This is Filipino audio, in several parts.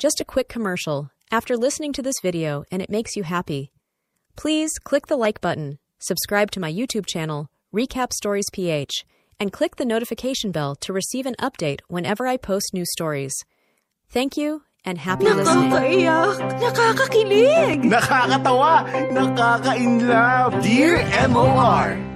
just a quick commercial. After listening to this video and it makes you happy, please click the like button, subscribe to my YouTube channel, Recap Stories PH, and click the notification bell to receive an update whenever I post new stories. Thank you and happy listening. Nakakaiyak! Nakakakilig! Nakakatawa! Nakaka-inlove! Dear MOR!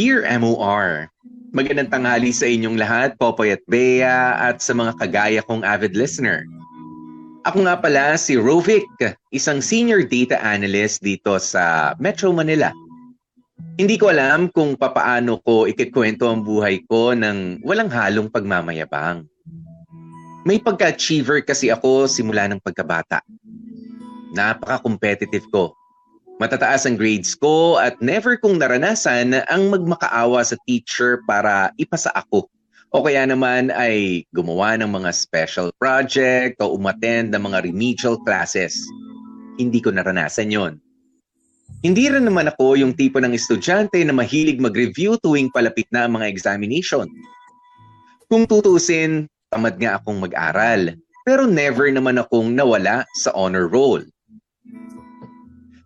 Dear MOR, magandang tanghali sa inyong lahat, Popoy at Bea, at sa mga kagaya kong avid listener. Ako nga pala si Rovic, isang senior data analyst dito sa Metro Manila. Hindi ko alam kung papaano ko ikikwento ang buhay ko ng walang halong pagmamayabang. May pagka-achiever kasi ako simula ng pagkabata. Napaka-competitive ko Matataas ang grades ko at never kong naranasan ang magmakaawa sa teacher para ipasa ako. O kaya naman ay gumawa ng mga special project o umattend ng mga remedial classes. Hindi ko naranasan yon. Hindi rin naman ako yung tipo ng estudyante na mahilig mag-review tuwing palapit na ang mga examination. Kung tutusin, tamad nga akong mag-aral. Pero never naman akong nawala sa honor roll.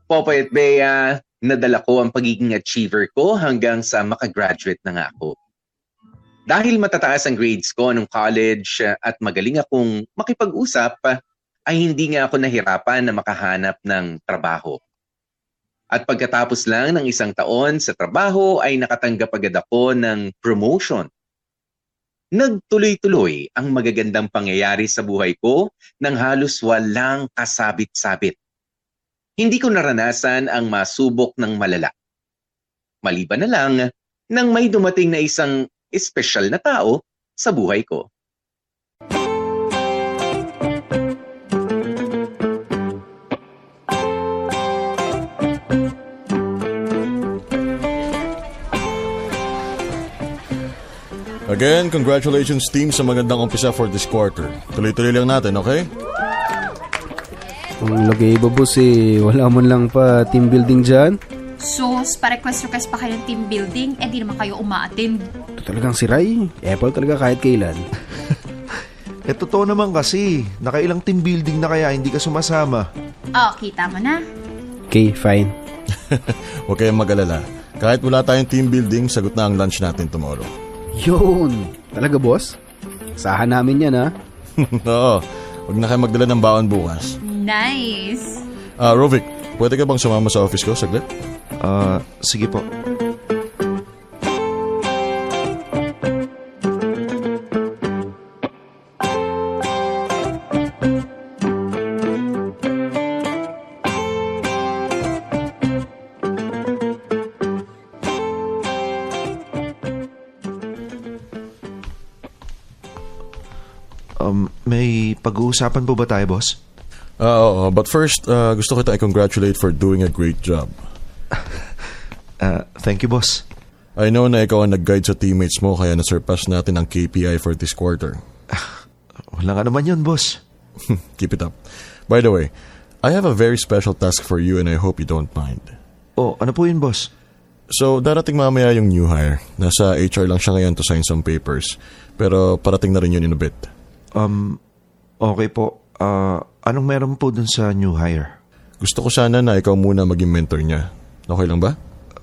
Popoy at Bea, nadala ko ang pagiging achiever ko hanggang sa makagraduate na nga ako. Dahil matataas ang grades ko nung college at magaling akong makipag-usap, ay hindi nga ako nahirapan na makahanap ng trabaho. At pagkatapos lang ng isang taon sa trabaho ay nakatanggap agad ako ng promotion. Nagtuloy-tuloy ang magagandang pangyayari sa buhay ko nang halos walang kasabit-sabit hindi ko naranasan ang masubok ng malala. Maliban na lang nang may dumating na isang espesyal na tao sa buhay ko. Again, congratulations team sa magandang umpisa for this quarter. Tuloy-tuloy lang natin, okay? Ang lagay ba boss eh, wala man lang pa team building dyan? Sus, pa-request-request pa kayo ng team building, eh di naman kayo umaattend. Ito talagang si Rai. Apple talaga kahit kailan. Eh totoo naman kasi, nakailang team building na kaya hindi ka sumasama. Oh, kita mo na. Okay, fine. Huwag kayong mag-alala. Kahit wala tayong team building, sagot na ang lunch natin tomorrow. Yun! Talaga boss? Sahan namin yan ha. Oo, huwag na kayo magdala ng baon bukas. Nice. Ah, Rovic, pwede ka bang sumama sa office ko saglit? Ah, sige po. Um, may pag-uusapan po ba tayo, boss? Ah, oo. But first, ah, gusto kita i-congratulate for doing a great job. Ah, thank you, boss. I know na ikaw ang nag-guide sa teammates mo kaya na-surpass natin ang KPI for this quarter. Wala nga naman yun, boss. Keep it up. By the way, I have a very special task for you and I hope you don't mind. Oh, ano po yun, boss? So, darating mamaya yung new hire. Nasa HR lang siya ngayon to sign some papers. Pero parating na rin yun in a bit. Um, okay po. Ah, anong meron po dun sa new hire? Gusto ko sana na ikaw muna maging mentor niya. Okay lang ba?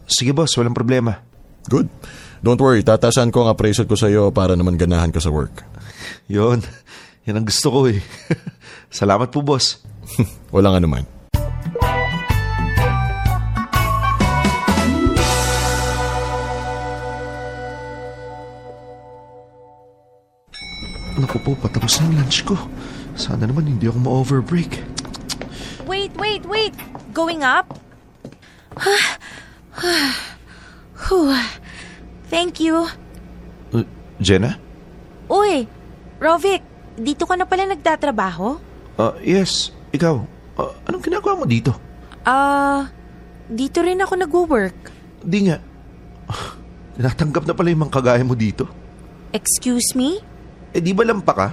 Sige, boss. Walang problema. Good. Don't worry, tatasan ko ang appraisal ko sa iyo para naman ganahan ka sa work. Yon. Yan ang gusto ko eh. Salamat po, boss. Walang anuman. Naku po, patapos na lunch ko. Sana naman hindi ako ma-overbreak. Wait, wait, wait! Going up? Whew. Thank you. Uh, Jenna? Uy, Rovic, dito ka na pala nagtatrabaho? Ah, yes. Ikaw, ah, anong ginagawa mo dito? Ah, dito rin ako nagwo-work. Di nga. Ah, Tinatanggap na pala yung mga kagaya mo dito. Excuse me? Eh di ba lampa ka?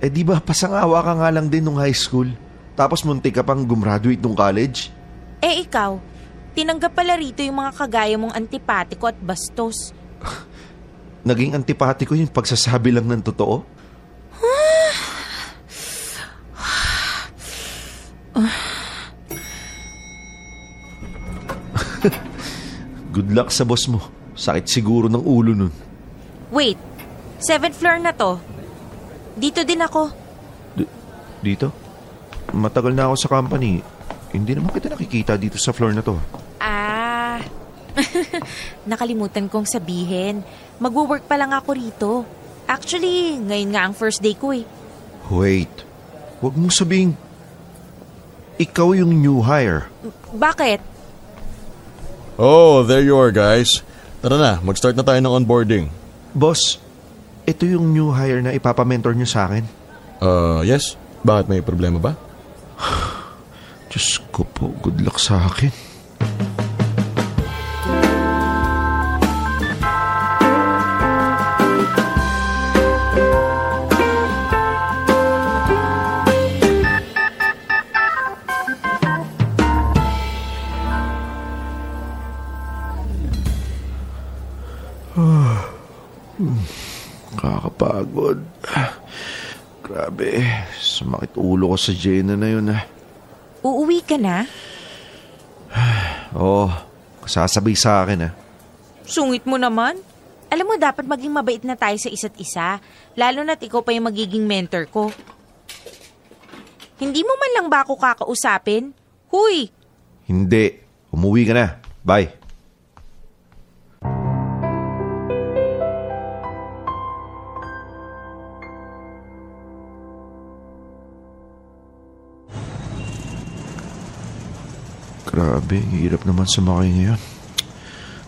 Eh di ba pasangawa ka nga lang din nung high school? Tapos munti ka pang gumraduate nung college? Eh ikaw, tinanggap pala rito yung mga kagaya mong antipatiko at bastos. Naging antipatiko yung pagsasabi lang ng totoo? Good luck sa boss mo. Sakit siguro ng ulo nun. Wait, seventh floor na to. Dito din ako. Dito? Matagal na ako sa company. Hindi naman kita nakikita dito sa floor na to. Ah, nakalimutan kong sabihin. Magwo-work pa lang ako rito. Actually, ngayon nga ang first day ko eh. Wait. Huwag mo sabing... Ikaw yung new hire. Bakit? Oh, there you are guys. Tara na, mag-start na tayo ng onboarding. Boss, ito yung new hire na ipapamentor niyo sa akin. Uh, yes? Bakit may problema ba? Diyos ko po, good luck sa akin. Sumakit ulo ko sa Jenna na yun ah. Uuwi ka na? Oo, oh, kasasabay sa akin ah. Sungit mo naman. Alam mo, dapat maging mabait na tayo sa isa't isa. Lalo na't ikaw pa yung magiging mentor ko. Hindi mo man lang ba ako kakausapin? Huy! Hindi, umuwi ka na. Bye. Grabe, hirap naman sumakay ngayon.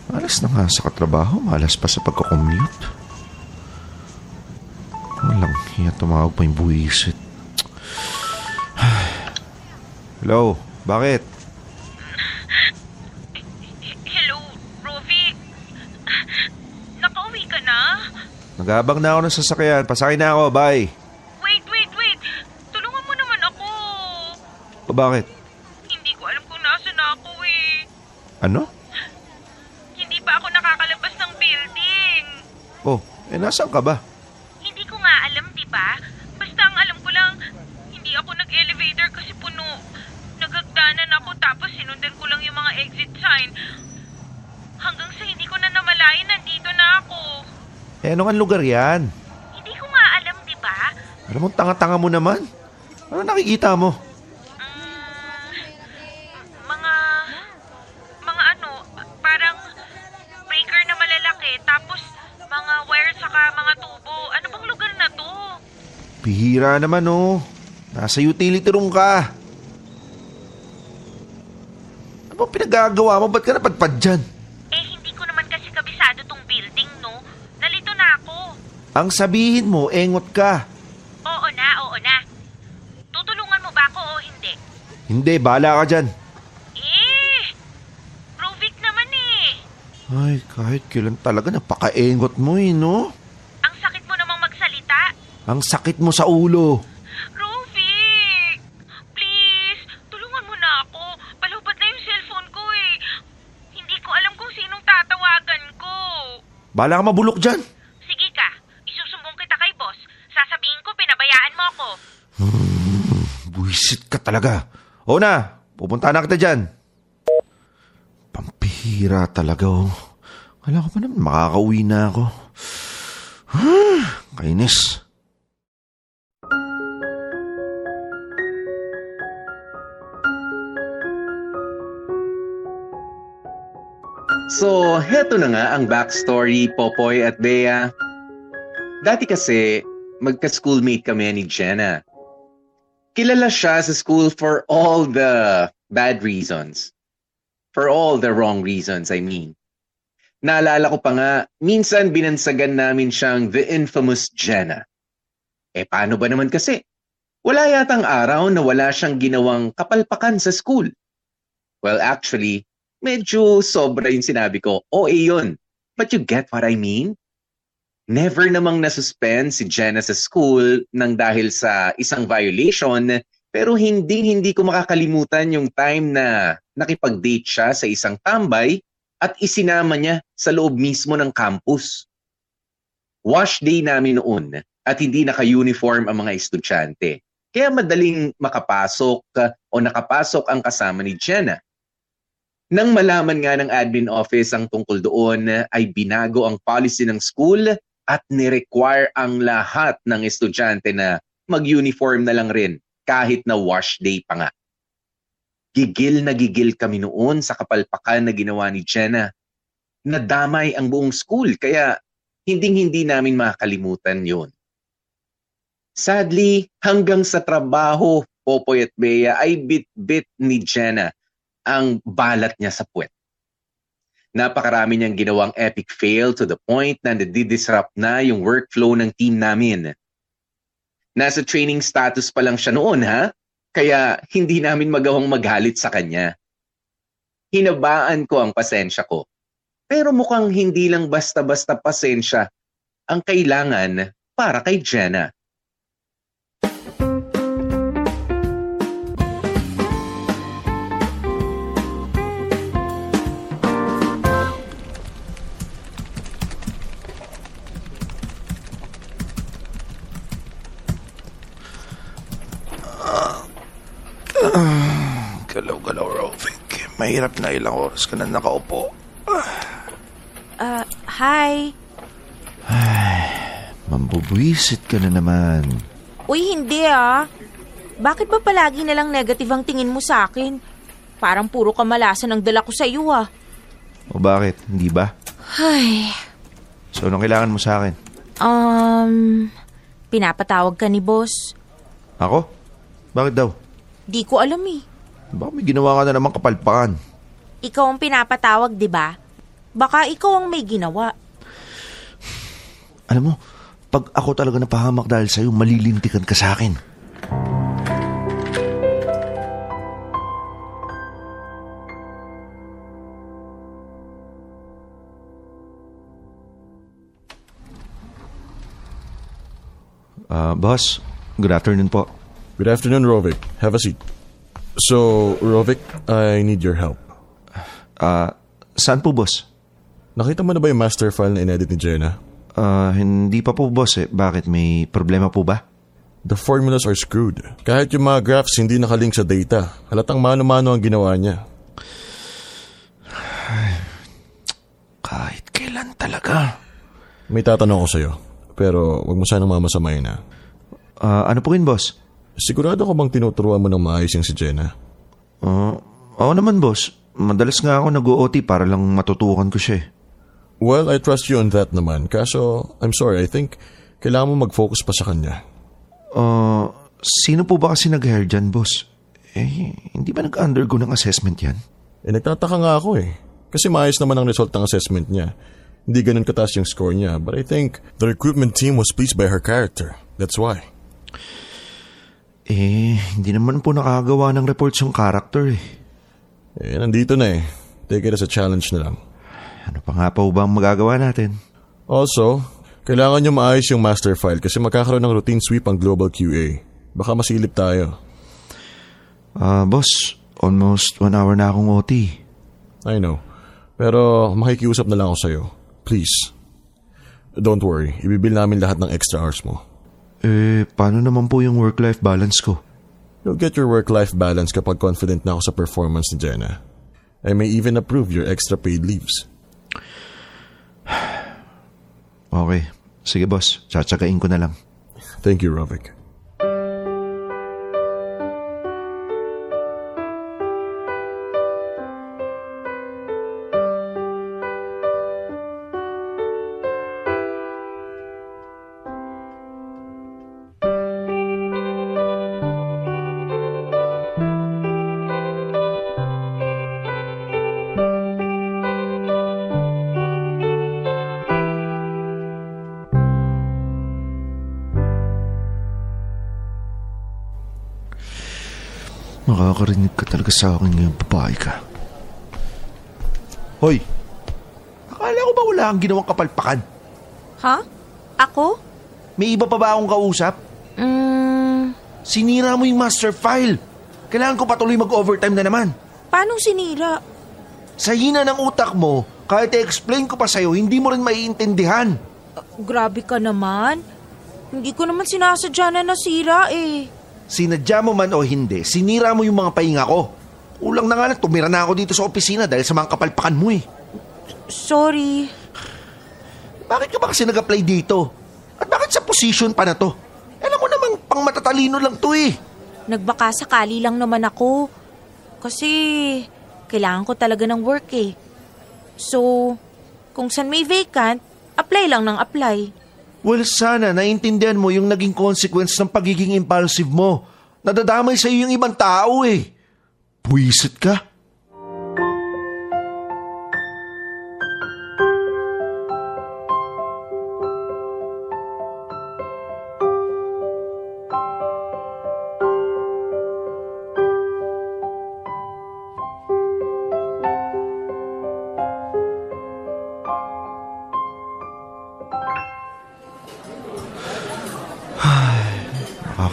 Malas na nga sa katrabaho, malas pa sa pagkakommute. Walang hiya tumawag pa yung buwisit. Hello, bakit? Hello, Rovi. Nakauwi ka na? Nagabang na ako ng sasakyan. Pasakay na ako, bye. Wait, wait, wait. Tulungan mo naman ako. O bakit? Ano? Hindi pa ako nakakalabas ng building. Oh, eh nasaan ka ba? Hindi ko nga alam, di ba? Basta ang alam ko lang, hindi ako nag-elevator kasi puno. Nagagdanan ako tapos sinundan ko lang yung mga exit sign. Hanggang sa hindi ko na namalayan, nandito na ako. Eh ano nga lugar yan? Hindi ko nga alam, di ba? Alam mo, tanga-tanga mo naman. Ano nakikita mo? Bihira naman, oh. Nasa utility room ka. Ano pinagagawa mo? Ba't ka napadpad dyan? Eh hindi ko naman kasi kabisado tong building, no? Nalito na ako. Ang sabihin mo, engot ka. Oo na, oo na. Tutulungan mo ba ako o hindi? Hindi, bala ka dyan. Eh, Rovic naman eh. Ay, kahit kailan talaga napaka-engot mo eh, no? Ang sakit mo namang magsalita. Ang sakit mo sa ulo. Rovic! Please, tulungan mo na ako. Palubad na yung cellphone ko eh. Hindi ko alam kung sinong tatawagan ko. Bala ka mabulok dyan. Sige ka, isusumbong kita kay boss. Sasabihin ko pinabayaan mo ako. Buisit ka talaga. O na, pupunta na kita dyan. Pampihira talaga, oh. Kala ko pa naman makakauwi na ako. Kainis. So, heto na nga ang backstory, Popoy at Bea. Dati kasi, magka-schoolmate kami ni Jenna. Kilala siya sa school for all the bad reasons. For all the wrong reasons, I mean. Naalala ko pa nga, minsan binansagan namin siyang the infamous Jenna. Eh paano ba naman kasi? Wala yatang araw na wala siyang ginawang kapalpakan sa school. Well, actually, medyo sobra yung sinabi ko. OA yun. But you get what I mean? Never namang nasuspend si Jenna sa school nang dahil sa isang violation pero hindi hindi ko makakalimutan yung time na nakipag-date siya sa isang tambay at isinama niya sa loob mismo ng campus. Wash day namin noon at hindi naka-uniform ang mga estudyante. Kaya madaling makapasok uh, o nakapasok ang kasama ni Jenna. Nang malaman nga ng admin office ang tungkol doon, ay binago ang policy ng school at ni-require ang lahat ng estudyante na mag-uniform na lang rin kahit na wash day pa nga. Gigil na gigil kami noon sa kapalpakan na ginawa ni Jenna. Nadamay ang buong school kaya hinding-hindi namin makakalimutan yon. Sadly, hanggang sa trabaho, Popoy at Bea ay bit-bit ni Jenna ang balat niya sa puwet. Napakarami niyang ginawang epic fail to the point na nadidisrupt na yung workflow ng team namin. Nasa training status pa lang siya noon ha, kaya hindi namin magawang magalit sa kanya. Hinabaan ko ang pasensya ko. Pero mukhang hindi lang basta-basta pasensya ang kailangan para kay Jenna. Mahirap na ilang oras ka na nakaupo. Ah, hi. Mambubuisit ka na naman. Uy, hindi ah. Bakit ba palagi na lang negative ang tingin mo sa akin? Parang puro kamalasan ang dala ko sa iyo ah. O bakit? Hindi ba? Ay, So, anong kailangan mo sa akin? um, pinapatawag ka ni boss. Ako? Bakit daw? Di ko alam eh. Baka may ginawa ka na naman kapalpakan. Ikaw ang pinapatawag, di ba? Baka ikaw ang may ginawa. Alam mo, pag ako talaga napahamak dahil sa'yo, malilintikan ka sa akin. Ah, boss, good afternoon po. Good afternoon, Rovic. Have a seat. So, Rovic, I need your help. Ah, saan po, boss? Nakita mo na ba yung master file na inedit ni Jenna? Ah, hindi pa po, boss eh. Bakit? May problema po ba? The formulas are screwed. Kahit yung mga graphs hindi nakalink sa data, halatang mano-mano ang ginawa niya. Kahit kailan talaga. May tatanong ko sa'yo, pero wag mo sanang mamasamayin na. Ah, ano po yun, boss? Sigurado ko bang tinuturuan mo ng maayos yung si Jenna? Ah, oo naman, boss. Madalas nga ako nag-OT para lang matutukan ko siya eh. Well, I trust you on that naman. Kaso, I'm sorry, I think kailangan mo mag-focus pa sa kanya. Ah, sino po ba kasi nag-hair dyan, boss? Eh, hindi ba nag-undergo ng assessment yan? Eh, nagtataka nga ako eh. Kasi maayos naman ang result ng assessment niya. Hindi ganun kataas yung score niya. But I think the recruitment team was pleased by her character. That's why. Eh, hindi naman po nakagawa ng reports yung character eh. Eh, nandito na eh. Take it as a challenge na lang. Ano pa nga pa ba ang magagawa natin? Also, kailangan nyo maayos yung master file kasi magkakaroon ng routine sweep ang global QA. Baka masilip tayo. Ah, boss, almost one hour na akong OT. I know. Pero makikiusap na lang ako sa'yo. Please. Don't worry. Ibibil namin lahat ng extra hours mo. Eh, paano naman po yung work-life balance ko? You'll get your work-life balance kapag confident na ako sa performance ni Jenna. I may even approve your extra paid leaves. Okay. Sige, boss. Tsatsagain ko na lang. Thank you, Rovic. Sa akin ngayon, babae ka. Hoy! Akala ko ba wala kang ginawang kapalpakan? Ha? Ako? May iba pa ba akong kausap? Mm, Sinira mo yung master file. Kailangan ko patuloy mag-overtime na naman. paano sinira? Sa hina ng utak mo, kahit i-explain ko pa sa'yo, hindi mo rin maiintindihan. Grabe ka naman. Hindi ko naman sinasadya na nasira eh. Sinadya mo man o hindi, sinira mo yung mga pahinga ko. Ulang na nga lang, tumira na ako dito sa opisina dahil sa mga kapalpakan mo eh. Sorry. Bakit ka ba kasi nag-apply dito? At bakit sa position pa na to? Alam mo namang pang matatalino lang to eh. Nagbaka sakali lang naman ako. Kasi kailangan ko talaga ng work eh. So, kung saan may vacant, apply lang ng apply. Well, sana naiintindihan mo yung naging consequence ng pagiging impulsive mo. Nadadamay sa iyo yung ibang tao eh. Puwisit ka.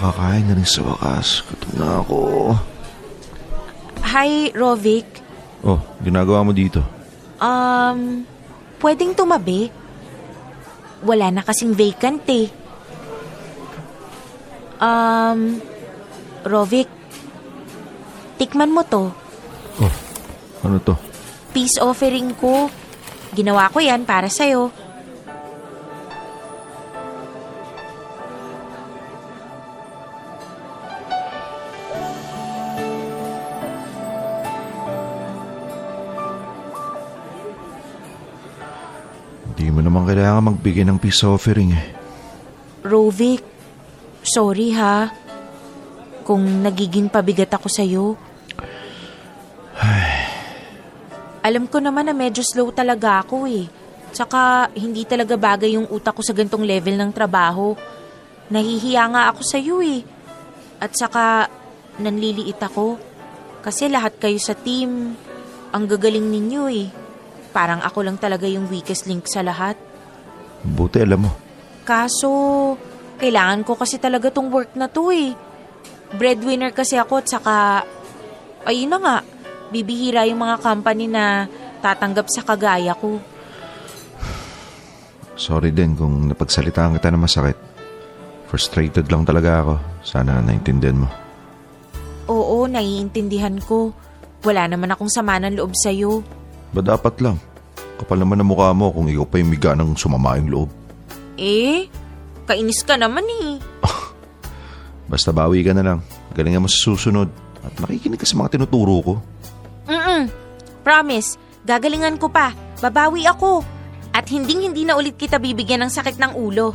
Nakakakain na rin sa wakas. Gutom na ako. Hi, Rovic. Oh, ginagawa mo dito? Um, pwedeng tumabi? Wala na kasing vacant eh. Um, Rovic, tikman mo to. Oh, ano to? Peace offering ko. Ginawa ko yan para sa'yo. Magbigay ng peace offering eh. Rovic, sorry ha. Kung nagiging pabigat ako sa'yo. Alam ko naman na medyo slow talaga ako eh. Tsaka hindi talaga bagay yung utak ko sa gantong level ng trabaho. Nahihiya nga ako sa'yo eh. At saka nanliliit ako. Kasi lahat kayo sa team, ang gagaling ninyo eh. Parang ako lang talaga yung weakest link sa lahat. Buti alam mo. Kaso, kailangan ko kasi talaga tong work na to eh. Breadwinner kasi ako at saka, ayun na nga, bibihira yung mga company na tatanggap sa kagaya ko. Sorry din kung napagsalitaan kita na masakit. Frustrated lang talaga ako. Sana naintindihan mo. Oo, naiintindihan ko. Wala naman akong sama ng loob sa'yo. Ba dapat lang? Kapal naman ang mukha mo kung ikaw pa yung miga ng sumama yung loob. Eh, kainis ka naman eh. Basta bawi ka na lang. Galingan mo sa susunod. At nakikinig ka sa mga tinuturo ko. Mm-mm. Promise, gagalingan ko pa. Babawi ako. At hinding-hindi na ulit kita bibigyan ng sakit ng ulo.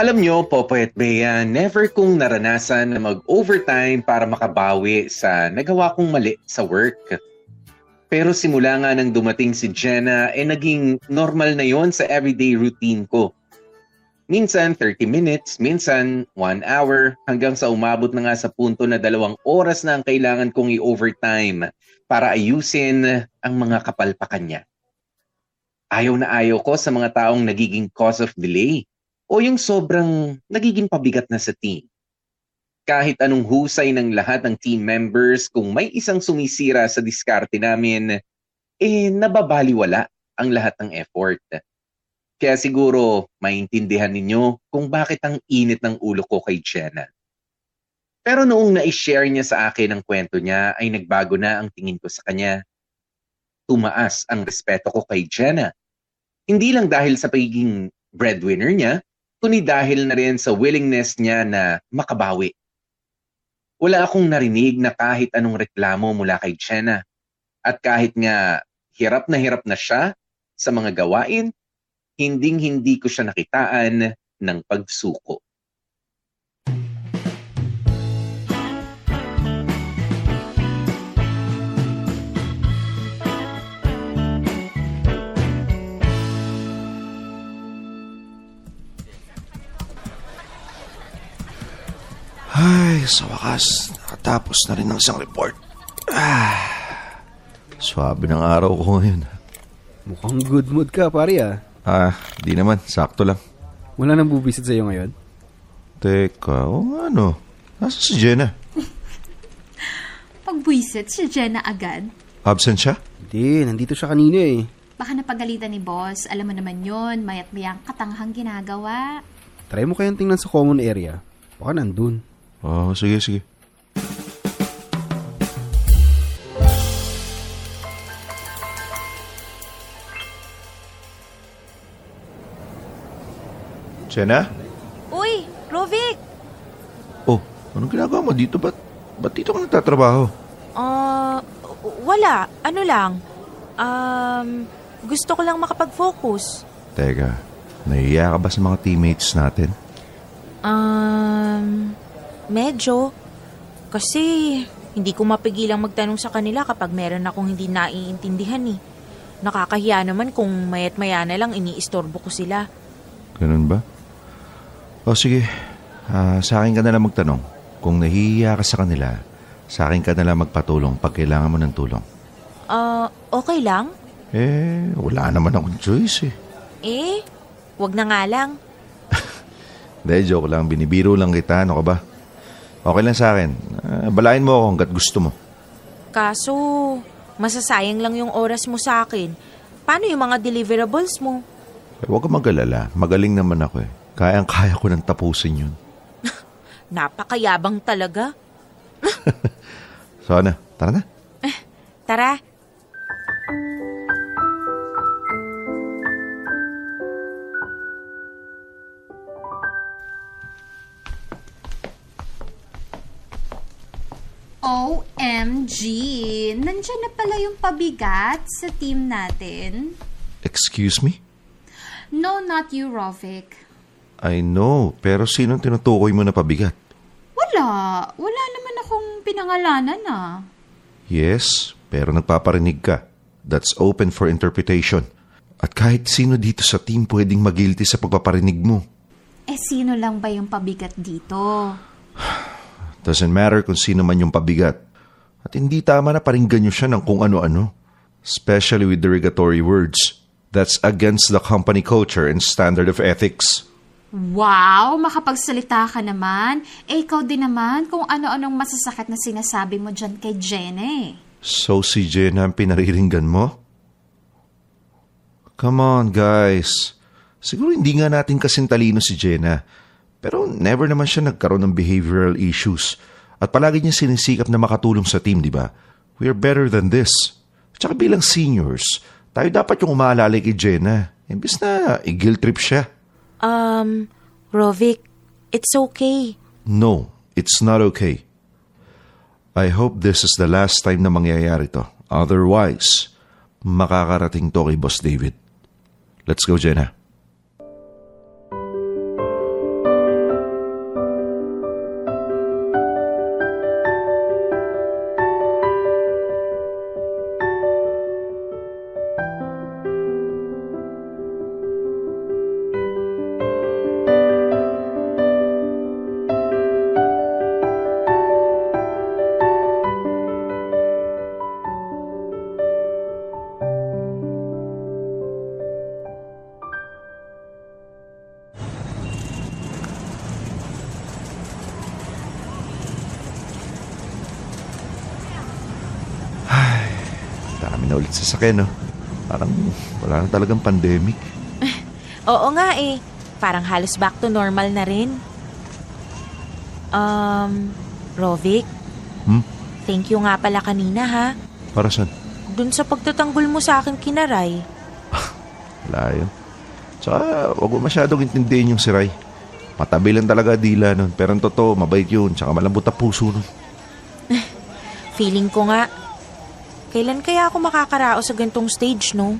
Alam nyo, Popoy at Bea, never kong naranasan na mag-overtime para makabawi sa nagawa kong mali sa work. Pero simula nga nang dumating si Jenna, eh naging normal na yon sa everyday routine ko. Minsan 30 minutes, minsan 1 hour, hanggang sa umabot na nga sa punto na dalawang oras na ang kailangan kong i-overtime para ayusin ang mga kapalpakan niya. Ayaw na ayaw ko sa mga taong nagiging cause of delay o yung sobrang nagiging pabigat na sa team. Kahit anong husay ng lahat ng team members, kung may isang sumisira sa diskarte namin, eh nababaliwala ang lahat ng effort. Kaya siguro maintindihan ninyo kung bakit ang init ng ulo ko kay Jenna. Pero noong na-share niya sa akin ang kwento niya ay nagbago na ang tingin ko sa kanya. Tumaas ang respeto ko kay Jenna. Hindi lang dahil sa pagiging breadwinner niya, kundi dahil na rin sa willingness niya na makabawi. Wala akong narinig na kahit anong reklamo mula kay Jenna. At kahit nga hirap na hirap na siya sa mga gawain, hinding-hindi ko siya nakitaan ng pagsuko. Ay, sa wakas, Nakatapos na rin ng isang report. Ah, swabe ng araw ko ngayon. Mukhang good mood ka, pare ah. Ah, di naman. Sakto lang. Wala nang bubisit sa'yo ngayon. Teka, o nga no. Nasa si Jenna? Pagbuisit si Jenna agad. Absent siya? Hindi, nandito siya kanina eh. Baka napagalitan ni boss. Alam mo naman yon mayat mayang katanghang ginagawa. Try mo kayang tingnan sa common area. Baka nandun. Oo, sige, sige. Jenna? Uy, Rovic! Oh, anong ginagawa mo dito? Ba't, ba't dito ka nagtatrabaho? Ah, wala. Ano lang. Um, gusto ko lang makapag-focus. Teka, nahiya ka ba sa mga teammates natin? Um, medyo. Kasi hindi ko mapigilang magtanong sa kanila kapag meron akong hindi naiintindihan eh. Nakakahiya naman kung mayat maya na lang iniistorbo ko sila. Ganun ba? O sige, Ah, sa akin ka na lang magtanong. Kung nahihiya ka sa kanila, sa akin ka na lang magpatulong pag kailangan mo ng tulong. Ah, okay lang? Eh, wala naman akong choice eh. Eh, wag na nga lang. Hindi, joke lang. Binibiro lang kita. Ano ka ba? Okay lang sa akin. Ah, balain mo ako hanggat gusto mo. Kaso, masasayang lang yung oras mo sa akin. Paano yung mga deliverables mo? Eh, huwag ka mag-alala. Magaling naman ako eh. Kayang-kaya ko nang tapusin yun. Napakayabang talaga. So ano, tara na. Tara, OMG! Nandiyan na pala yung pabigat sa team natin. Excuse me? No, not you, Rovic. I know, pero sinong tinutukoy mo na pabigat? Wala. Wala naman akong pinangalanan ah. Yes, pero nagpaparinig ka. That's open for interpretation. At kahit sino dito sa team pwedeng magilty sa pagpaparinig mo. Eh, sino lang ba yung pabigat dito? Doesn't matter kung sino man yung pabigat. At hindi tama na paringgan nyo siya ng kung ano-ano. Especially with derogatory words. That's against the company culture and standard of ethics. Wow! Makapagsalita ka naman. Eh, ikaw din naman kung ano-anong masasakit na sinasabi mo dyan kay Jenny. So si Jenna ang pinariringgan mo? Come on, guys. Siguro hindi nga natin kasing talino si Jenna. Pero never naman siya nagkaroon ng behavioral issues. At palagi niya sinisikap na makatulong sa team, di ba? We are better than this. Tsaka bilang seniors, tayo dapat yung umaalala kay Jenna. Imbis na i-guilt trip siya. um, Rovic, it's okay. No, it's not okay. I hope this is the last time na mangyayari to. Otherwise, makakarating to kay Boss David. Let's go, Jenna. Sasakyan, no? Parang wala na talagang pandemic. Oo nga eh. Parang halos back to normal na rin. Um, Rovic, Hmm? thank you nga pala kanina ha. Para saan? Dun sa pagtatanggol mo sa akin kinaray. Wala yun. Tsaka, wag mo masyadong intindihin yung si Ray. Matabi lang talaga dila nun. Pero ang totoo, mabait yun. Tsaka malambot ang puso nun. Feeling ko nga, kailan kaya ako makakaraos sa gantong stage, no?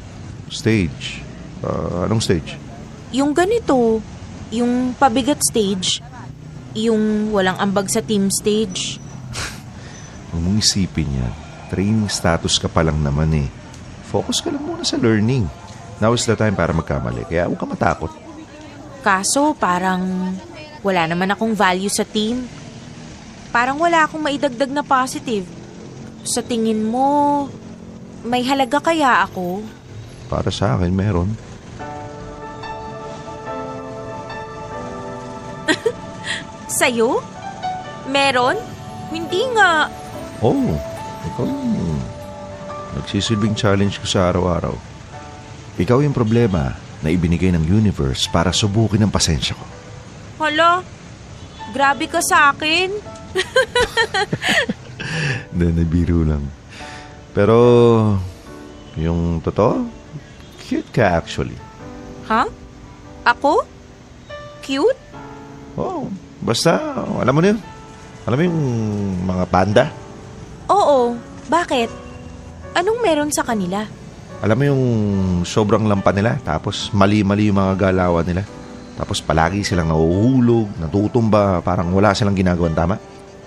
Stage? Ah, anong stage? Yung ganito, yung pabigat stage, yung walang ambag sa team stage. Huwag mong isipin yan. Training status ka pa lang naman eh. Focus ka lang muna sa learning. Now is the time para magkamali. Kaya huwag ka matakot. Kaso parang wala naman akong value sa team. parang wala akong maidagdag na positive. Sa tingin mo, may halaga kaya ako? Para sa akin, meron. Sa'yo? Meron? Hindi nga. Oh, ikaw yung nagsisilbing challenge ko sa araw-araw. Ikaw yung problema na ibinigay ng universe para subukin ang pasensya ko. Hala, grabe ka sa akin. Hindi, nabiro lang. Pero, yung totoo, cute ka actually. Ha? Ako? Cute? Oh, basta, alam mo na yun. Alam mo yung mga panda? Oo. Bakit? Anong meron sa kanila? Alam mo yung sobrang lampa nila, tapos mali-mali yung mga galawan nila. Tapos palagi silang nahuhulog, natutumba, parang wala silang ginagawang tama.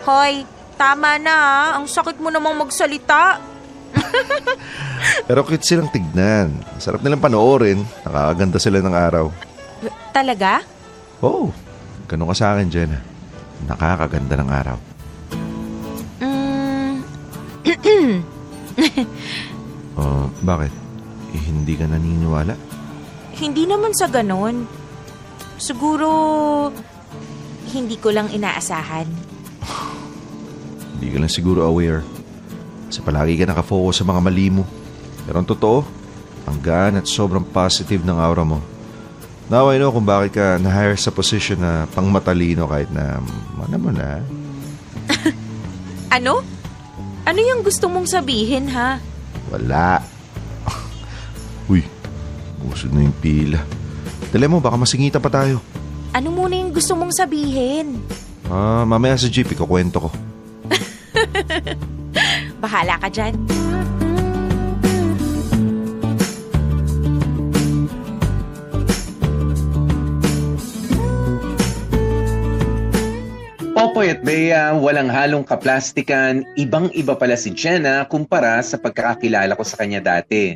Hoy, tama na ah. Ang sakit mo namang magsalita. Pero cute silang tignan. Sarap nilang panoorin. Nakakaganda sila ng araw. Talaga? Oh, ganun ka sa akin, Jenna. Nakakaganda ng araw. Mm, Oh, bakit? Eh, hindi ka naniniwala? hindi naman sa ganon. Siguro, hindi ko lang inaasahan. Hindi ka lang siguro aware. Kasi palagi ka nakafocus sa mga mali mo. Pero ang totoo, ang gaan at sobrang positive ng aura mo. Now I know kung bakit ka na-hire sa position na pang matalino kahit na mana mo na. Ano? Ano yung gusto mong sabihin, ha? Wala. Uy, busog na yung pila. Dali mo, baka masingita pa tayo. Ano muna yung gusto mong sabihin? Ah, mamaya sa jeep, ikukwento ko. Bahala ka dyan. Popoy at Bea, walang halong kaplastikan, ibang-iba pala si Jenna kumpara sa pagkakakilala ko sa kanya dati.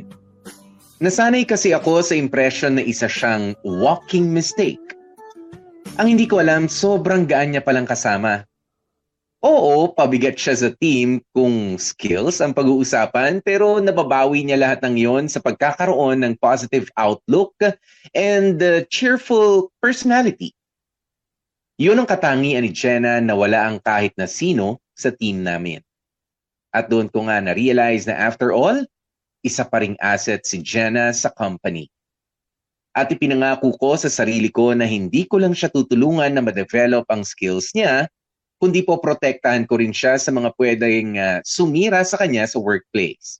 Nasanay kasi ako sa impression na isa siyang walking mistake. Ang hindi ko alam, sobrang gaan niya palang kasama. Oo, pabigat siya sa team kung skills ang pag-uusapan pero nababawi niya lahat ng yon sa pagkakaroon ng positive outlook and uh, cheerful personality. Yun ang katangian ni Jenna na wala ang kahit na sino sa team namin. At doon ko nga na-realize na after all, isa pa ring asset si Jenna sa company. At ipinangako ko sa sarili ko na hindi ko lang siya tutulungan na ma-develop ang skills niya, kundi po protektahan ko rin siya sa mga pwedeng uh, sumira sa kanya sa workplace.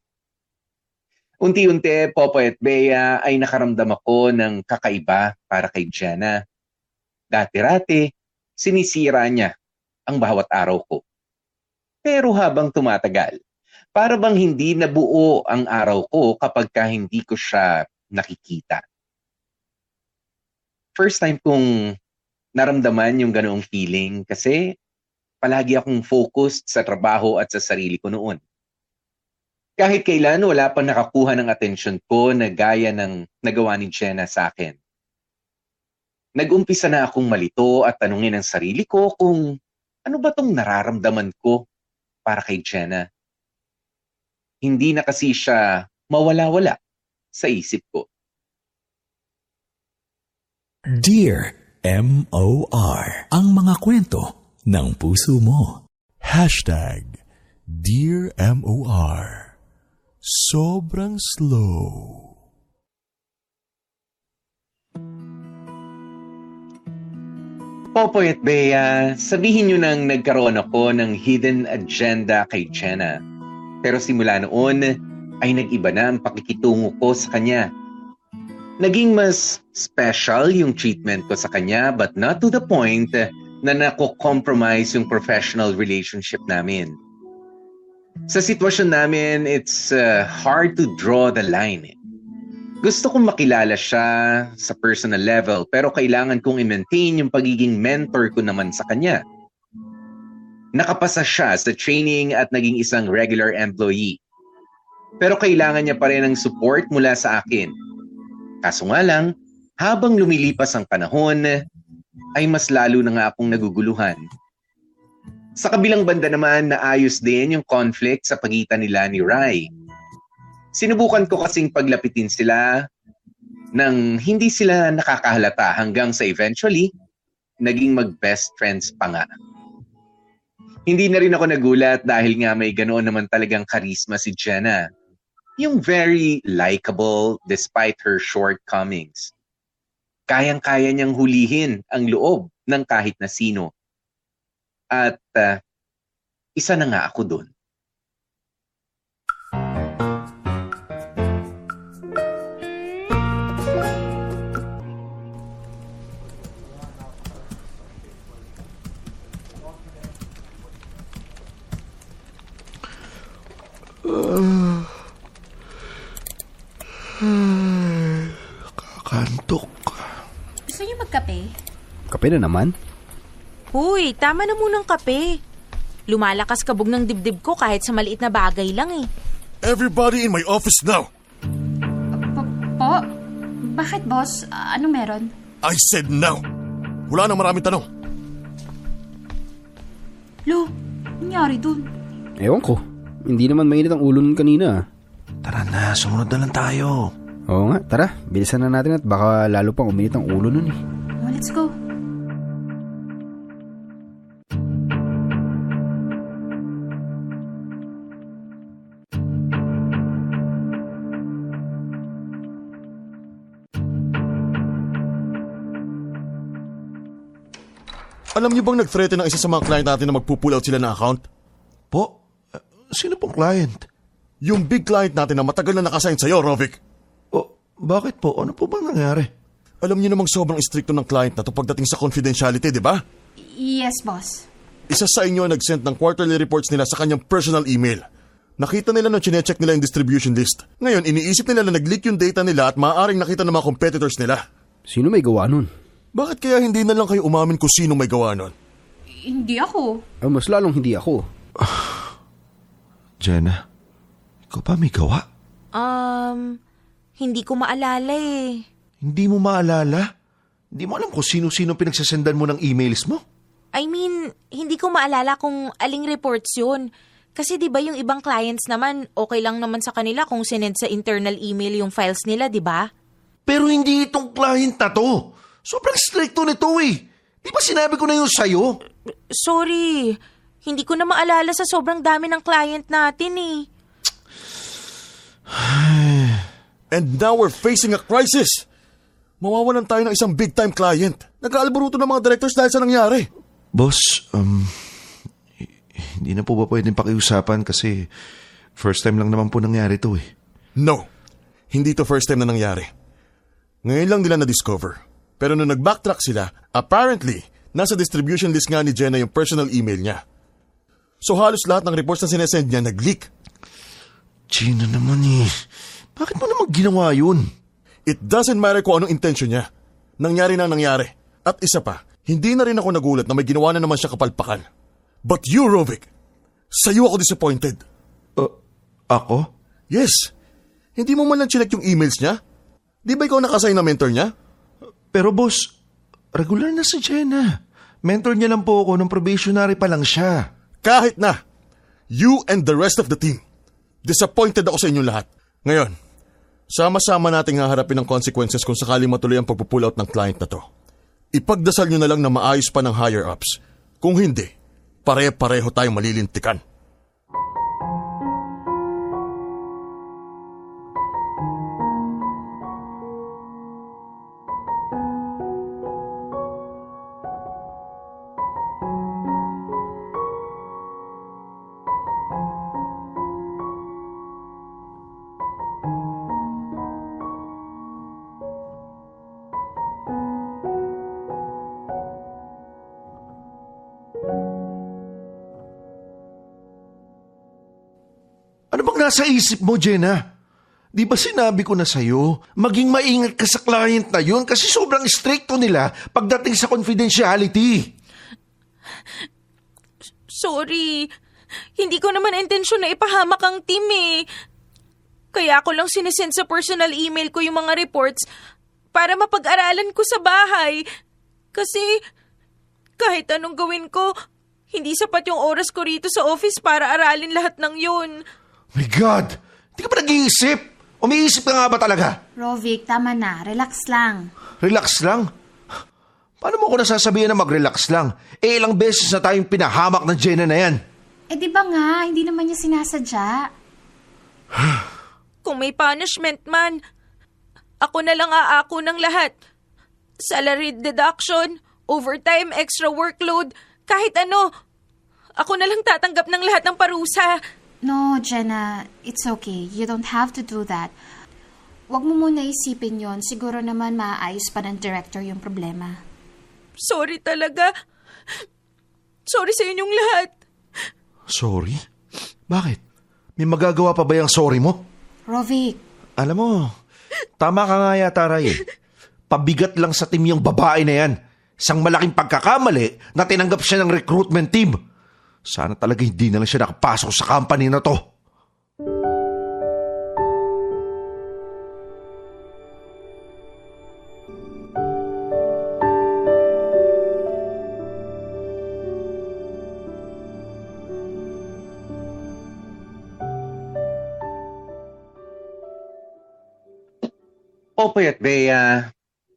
Unti-unti, Popoy at Bea ay nakaramdam ako ng kakaiba para kay Jenna. Dati-rati, sinisira niya ang bawat araw ko. Pero habang tumatagal, para bang hindi nabuo ang araw ko kapag ka hindi ko siya nakikita. First time kong naramdaman yung ganoong feeling kasi palagi akong focused sa trabaho at sa sarili ko noon. Kahit kailan wala pang nakakuha ng atensyon ko na gaya ng nagawa ni Jenna sa akin. Nag-umpisa na akong malito at tanungin ang sarili ko kung ano ba tong nararamdaman ko para kay Jenna. Hindi na kasi siya mawala-wala sa isip ko. Dear M.O.R. Ang mga kwento ng puso mo. Hashtag Dear M.O.R. Sobrang slow. Popoy at Bea, sabihin nyo nang nagkaroon ako ng hidden agenda kay Jenna. Pero simula noon, ay nag-iba na ang pakikitungo ko sa kanya. Naging mas special yung treatment ko sa kanya but not to the point na nako-compromise yung professional relationship namin. Sa sitwasyon namin, it's uh, hard to draw the line. Eh. Gusto kong makilala siya sa personal level pero kailangan kong i-maintain yung pagiging mentor ko naman sa kanya. Nakapasa siya sa training at naging isang regular employee. Pero kailangan niya pa rin ng support mula sa akin. Kaso nga lang, habang lumilipas ang panahon, ay mas lalo na nga akong naguguluhan. Sa kabilang banda naman, naayos din yung conflict sa pagitan nila ni Rai. Sinubukan ko kasing paglapitin sila nang hindi sila nakakahalata hanggang sa eventually, naging mag-best friends pa nga. Hindi na rin ako nagulat dahil nga may ganoon naman talagang karisma si Jenna. Yung very likable despite her shortcomings. Kayang-kaya niyang hulihin ang loob ng kahit na sino. At uh, isa na nga ako doon. Kakantok. Gusto niyo magkape? Kape na naman. Huy, tama na munang kape. Lumalakas kabog ng dibdib ko kahit sa maliit na bagay lang eh. Everybody in my office now. Po? po? Bakit, boss? Ano meron? I said now. Wala nang maraming tanong. Lo, nangyari dun? Ewan ko. Hindi naman mainit ang ulo nun kanina. ah. Tara na, sumunod na lang tayo. Oo nga, tara. Bilisan na natin at baka lalo pang uminit ang ulo nun eh. Let's go. Alam niyo bang nag-threaten ng isa sa mga client natin na magpupull out sila ng account? Po, eh, sino pong client? Yung big client natin na matagal na nakasign sa'yo, Rovic. O, bakit po? Ano po bang nangyari? Alam niyo namang sobrang stricto ng client na to pagdating sa confidentiality, di ba? Yes, boss. Isa sa inyo ang nag-send ng quarterly reports nila sa kanyang personal email. Nakita nila nung chinecheck nila yung distribution list. Ngayon, iniisip nila na nag-leak yung data nila at maaaring nakita ng mga competitors nila. Sino may gawa nun? Bakit kaya hindi na lang kayo umamin kung sino may gawa nun? Hindi ako. Eh, mas lalong hindi ako. Jenna, ikaw pa may gawa? Um, hindi ko maalala eh. Hindi mo maalala? Hindi mo alam kung sino-sino pinagsasendan mo ng emails mo? I mean, hindi ko maalala kung aling reports yun. Kasi di ba yung ibang clients naman, okay lang naman sa kanila kung sinend sa internal email yung files nila, di ba? Pero hindi itong client na to. Sobrang stricto nito eh. Di ba sinabi ko na yun sa'yo? Sorry, hindi ko na maalala sa sobrang dami ng client natin eh. And now we're facing a crisis. Mawawalan tayo ng isang big-time client. Nag-aalburuto ng mga directors dahil sa nangyari. Boss, um, hindi na po ba pwedeng pakiusapan kasi first time lang naman po nangyari to eh. No, hindi to first time na nangyari. Ngayon lang nila na-discover. Pero nung nag-backtrack sila, apparently, nasa distribution list nga ni Jenna yung personal email niya. So halos lahat ng reports na sinesend niya nag-leak. Gina naman eh. Bakit mo naman ginawa yun? It doesn't matter kung anong intention niya. Nangyari na ang nangyari. At isa pa, hindi na rin ako nagulat na may ginawa na naman siya kapalpakan. But you, Rovic, sa'yo ako disappointed. Uh, ako? Yes. Hindi mo man lang chinek yung emails niya? Di ba ikaw nakasign na mentor niya? Pero boss, regular na si Jenna. Mentor niya lang po ako nung probationary pa lang siya. Kahit na, you and the rest of the team, disappointed ako sa inyong lahat. Ngayon, sama-sama nating haharapin ang consequences kung sakali matuloy ang pagpupull out ng client na to. Ipagdasal nyo na lang na maayos pa ng higher-ups. Kung hindi, pare-pareho tayong malilintikan. Nasa isip mo, Jenna? Di ba sinabi ko na sa'yo, maging maingat ka sa client na yun kasi sobrang stricto nila pagdating sa confidentiality. Sorry, hindi ko naman intensyon na ipahamak ang team eh. Kaya ako lang sinesend sa personal email ko yung mga reports para mapag-aralan ko sa bahay. Kasi kahit anong gawin ko, Hindi sapat yung oras ko rito sa office para aralin lahat ng yun. My God! Hindi ka ba nag-iisip? Umiisip ka nga ba talaga? Rovic, tama na. Relax lang. Relax lang? Paano mo ko nasasabihan na mag-relax lang? Eh, ilang beses na tayong pinahamak ng Jenna na yan. Eh di ba nga, hindi naman niya sinasadya. Kung may punishment man, ako na lang aako ng lahat. Salary deduction, overtime, extra workload, kahit ano. Ako na lang tatanggap ng lahat ng parusa. No, Jenna, it's okay. You don't have to do that. Huwag mo muna isipin yon. Siguro naman maaayos pa ng director yung problema. Sorry talaga. Sorry sa inyong lahat. Sorry? Bakit? May magagawa pa ba yung sorry mo? Rovic, Alam mo, tama ka nga yata, Ray. eh. Pabigat lang sa team yung babae na yan. Isang malaking pagkakamali na tinanggap siya ng recruitment team. Sana talaga hindi na lang siya nakapasok sa company na to. Popoy at Bea,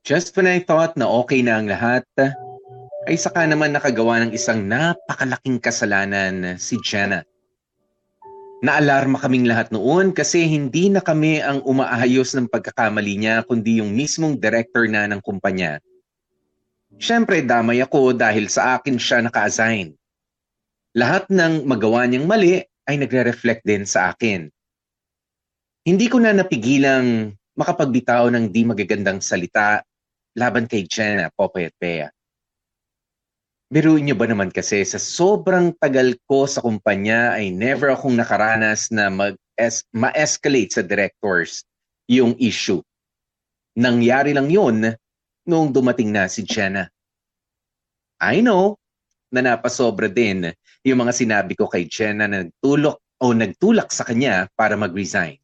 just when I thought na okay na ang lahat, ay saka naman nakagawa ng isang napakalaking kasalanan si Jenna. Naalarma kaming lahat noon kasi hindi na kami ang umaayos ng pagkakamali niya kundi yung mismong director na ng kumpanya. Siyempre damay ako dahil sa akin siya naka-assign. Lahat ng magawa niyang mali ay nagre-reflect din sa akin. Hindi ko na napigilang makapagbitaw ng di magagandang salita laban kay Jenna, Popoy at Bea. Biruin niyo ba naman kasi sa sobrang tagal ko sa kumpanya ay never akong nakaranas na mag -es ma-escalate sa directors yung issue. Nangyari lang yun noong dumating na si Jenna. I know na napasobra din yung mga sinabi ko kay Jenna na nagtulok o nagtulak sa kanya para mag-resign.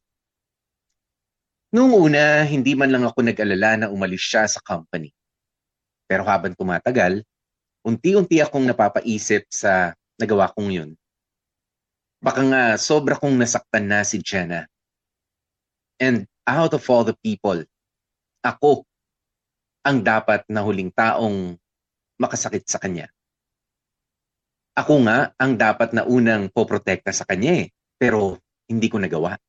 Noong una, hindi man lang ako nag-alala na umalis siya sa company. Pero habang tumatagal, unti-unti akong napapaisip sa nagawa kong yun. Baka nga sobra kong nasaktan na si Jenna. And out of all the people, ako ang dapat na huling taong makasakit sa kanya. Ako nga ang dapat na unang poprotekta sa kanya eh, pero hindi ko nagawa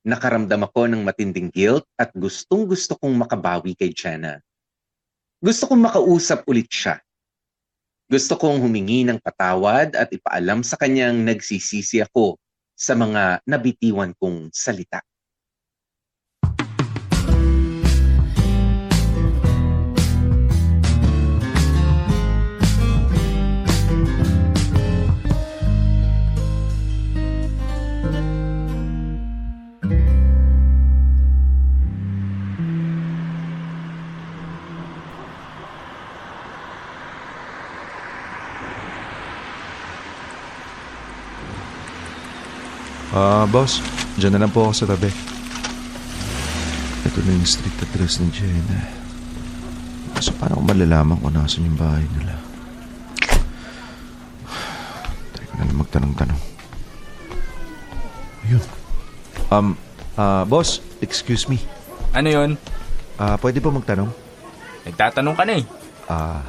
nakaramdam ako ng matinding guilt at gustong gusto kong makabawi kay Jenna. Gusto kong makausap ulit siya. Gusto kong humingi ng patawad at ipaalam sa kanyang nagsisisi ako sa mga nabitiwan kong salita. Ah, boss. Diyan na lang po ako sa tabi. Ito na yung street address ni Jenna. So, paano ko malalaman kung nasan yung bahay nila? Tayo ko na lang magtanong-tanong. Ayun. Um, ah, boss, excuse me. Ano yon? Ah, pwede po magtanong? Nagtatanong ka na eh. Ah,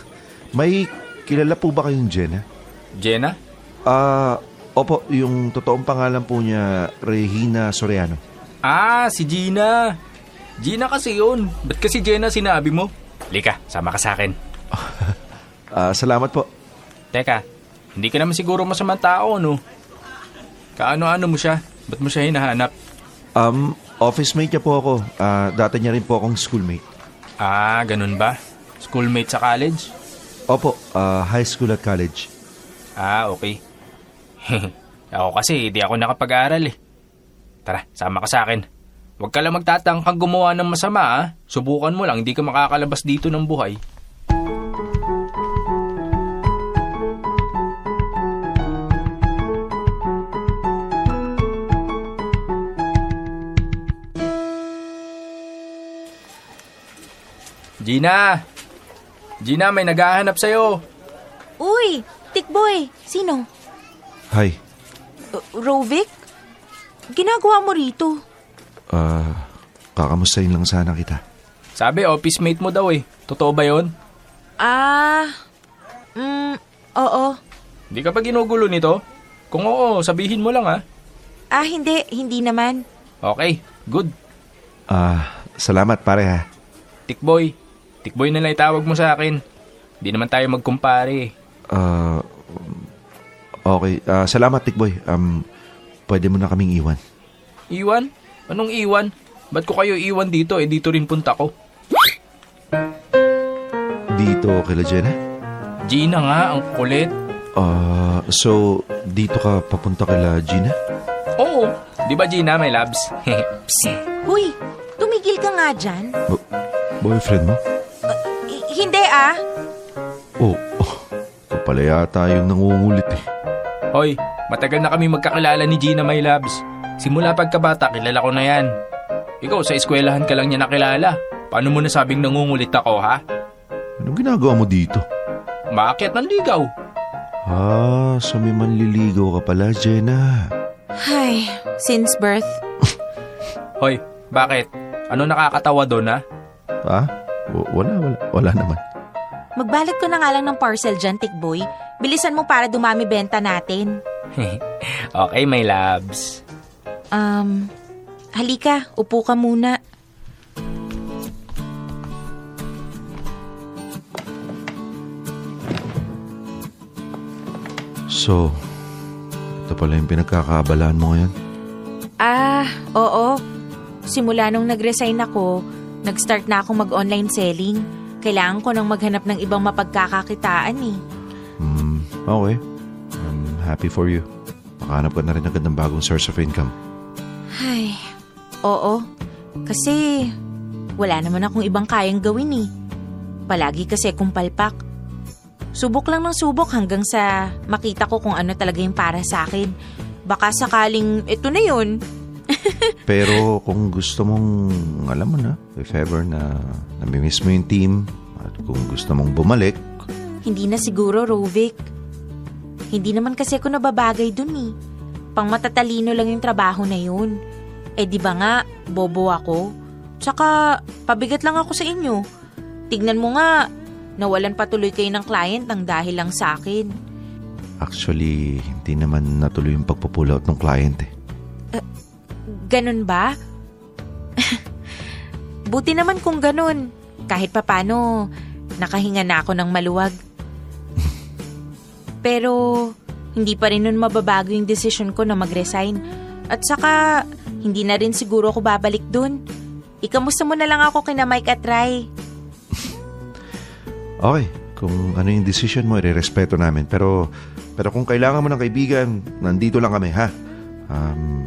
may kilala po ba kayong Jenna? Jenna? Ah, opo, yung totoong pangalan po niya, Regina Soriano. Ah, si Gina. Gina kasi yun. Ba't kasi Jenna sinabi mo? Lika, sama ka sa akin. Ah, salamat po. Teka, hindi ka naman siguro masamang tao, no? Kaano-ano mo siya? Ba't mo siya hinahanap? Um, office mate niya po ako. Ah, dati niya rin po akong schoolmate. Ah, ganun ba? Schoolmate sa college? Opo, ah, high school at college. Ah, okay. ako kasi, di ako nakapag-aaral eh. Tara, sama ka sa akin. Huwag ka lang magtatangkang gumawa ng masama ah. Subukan mo lang, hindi ka makakalabas dito ng buhay. Gina! Gina, may naghahanap sa'yo. Uy, Tikboy, sino? Hi. Uh, Rovic? Ginagawa mo rito? Ah, kakamustahin lang sana kita. Sabi, office mate mo daw eh. Totoo ba yon? Ah, mm, oo. Hindi ka pa ginugulo nito? Kung oo, sabihin mo lang ah. Ah, hindi, hindi naman. Okay, good. Ah, salamat pare ha. Tikboy. Tikboy na lang itawag mo sa akin. Hindi naman tayo magkumpare. Ah, okay. Ah, salamat, Tikboy. Um, pwede mo na kaming iwan. Iwan? Anong iwan? Ba't ko kayo iwan dito? Eh, dito rin punta ko. Dito kila Jenna? Gina nga, ang kulit. Ah, so, dito ka papunta kila Gina? Oo, di ba Gina, my labs? Huy, tumigil ka nga dyan. Bo- boyfriend mo? I- hindi ah. Oh, oh. Ito pala yata yung nangungulit eh. Hoy, matagal na kami magkakilala ni Gina, my labs. Simula pagkabata, kilala ko na yan. Ikaw, sa eskwelahan ka lang niya nakilala. Paano mo nasabing nangungulit ako, ha? Anong ginagawa mo dito? Bakit nanligaw? Ah, so may manliligaw ka pala, Jenna. Ay, since birth. Hoy, bakit? Ano nakakatawa doon, ha? Ah? W- wala, wala. Wala naman. Magbalot ko na nga lang ng parcel dyan, Tikboy. Bilisan mo para dumami benta natin. okay, my labs. Um, halika, upo ka muna. So, ito pala yung pinagkakabalaan mo ngayon. Ah, oo. Simula nung nag-resign ako, nag-start na akong mag-online selling. Kailangan ko nang maghanap ng ibang mapagkakakitaan eh. Hmm, okay. I'm happy for you. Makahanap ka na rin agad ng bagong source of income. Ay, oo. Kasi wala naman akong ibang kayang gawin eh. Palagi kasi akong palpak. Subok lang ng subok hanggang sa makita ko kung ano talaga yung para sa akin. Baka sakaling ito na yun. Pero kung gusto mong, alam mo na, if ever na namimiss mo yung team, at kung gusto mong bumalik, Hindi na siguro, Rovic. Hindi naman kasi ako nababagay dun eh. Pang matatalino lang yung trabaho na yun. Eh di ba nga, bobo ako. Tsaka, pabigat lang ako sa inyo. Tignan mo nga, nawalan patuloy kayo ng client ng dahil lang sa akin. actually, hindi naman natuloy yung pagpupull out ng client eh. Ganun ba? Buti naman kung ganun. Kahit papano, nakahinga na ako ng maluwag. Pero, hindi pa rin nun mababago yung decision ko na mag-resign. At saka, hindi na rin siguro ako babalik dun. Ikamusta mo na lang ako kina Mike at Rai. Okay, kung ano yung decision mo, irerespeto namin. Pero, pero kung kailangan mo ng kaibigan, nandito lang kami, ha? Um,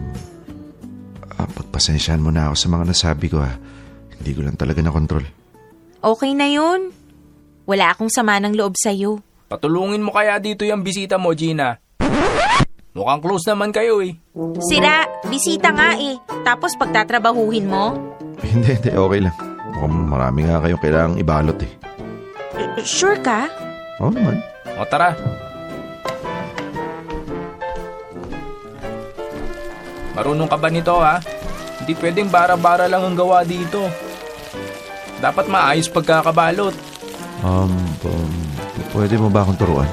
ah, pagpasensyahan mo na ako sa mga nasabi ko, ha? Hindi ko lang talaga na control. Okay na yun. Wala akong sama ng loob sa'yo. Patulungin mo kaya dito yung bisita mo, Gina. Mukhang close naman kayo eh. Sira, bisita nga eh. Tapos pagtatrabahuhin mo? hindi, hindi, okay lang. Mukhang marami nga kayong kailangang ibalot eh. Sure ka? Oo naman. O tara. Marunong ka ba nito ha? Hindi pwedeng bara-bara lang ang gawa dito. Dapat maayos pagkakabalot. Um, um, pwede mo ba akong turuan?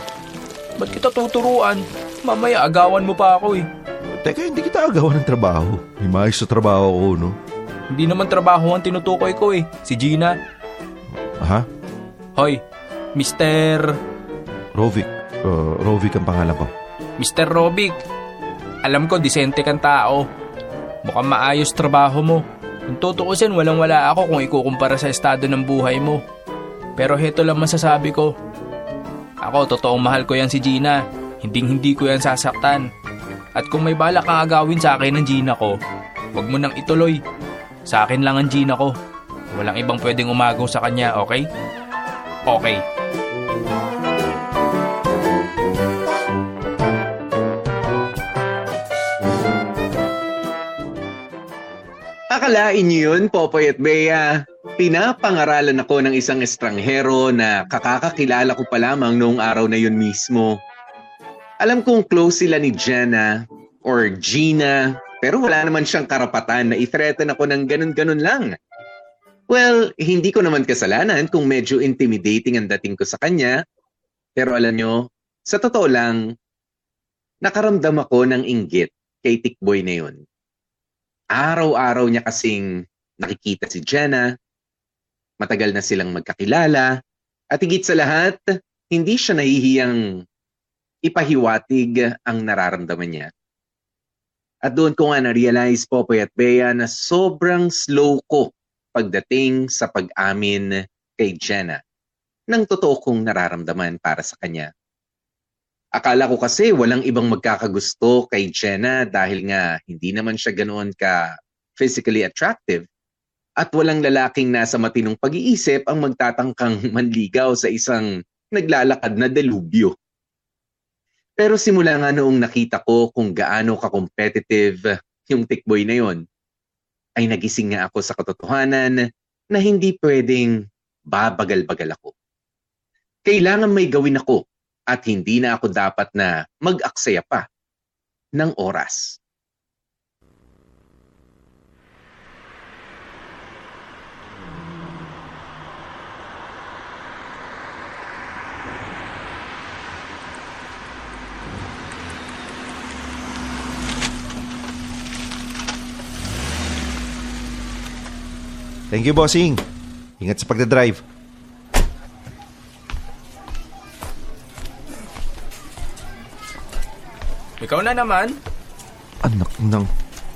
Ba't kita tuturuan? Mamaya agawan mo pa ako eh. Teka, hindi kita agawan ng trabaho. May maayos sa trabaho ko, no? Hindi naman trabaho ang tinutukoy ko eh. Si Gina. Ha? Hoy, Mr. Rovic. Uh, Rovic ang pangalan ko. Mr. Robic. Alam ko, disente kang tao. Mukhang maayos trabaho mo. Kung tutuusin, walang wala ako kung ikukumpara sa estado ng buhay mo. Pero heto lang masasabi ko. Ako, totoong mahal ko yan si Gina. Hinding hindi ko yan sasaktan. At kung may balak kang agawin sa akin ng Gina ko, wag mo nang ituloy. Sa akin lang ang Gina ko. Walang ibang pwedeng umagaw sa kanya, okay? Okay. Akalain niyo yun, Popoy at Bea. Pinapangaralan ako ng isang estranghero na kakakakilala ko pa lamang noong araw na yun mismo. Alam kong close sila ni Jenna or Gina, pero wala naman siyang karapatan na i-threaten ako ng ganun-ganun lang. Well, hindi ko naman kasalanan kung medyo intimidating ang dating ko sa kanya. Pero alam nyo, sa totoo lang, nakaramdam ako ng inggit kay Tikboy na yun. Araw-araw niya kasing nakikita si Jenna, matagal na silang magkakilala, at higit sa lahat, hindi siya nahihiyang ipahiwatig ang nararamdaman niya. At doon ko nga na-realize, Popoy at Bea, na sobrang slow ko pagdating sa pag-amin kay Jenna ng totoo kong nararamdaman para sa kanya. Akala ko kasi walang ibang magkakagusto kay Jenna dahil nga hindi naman siya ganoon ka physically attractive at walang lalaking nasa matinong pag-iisip ang magtatangkang manligaw sa isang naglalakad na delubyo. Pero simula nga noong nakita ko kung gaano ka-competitive yung tikboy na yon, ay nagising nga ako sa katotohanan na hindi pwedeng babagal-bagal ako. Kailangan may gawin ako at hindi na ako dapat na mag-aksaya pa ng oras. Thank you, bossing. Ingat sa pagdadrive. Ikaw na naman. Anak nang...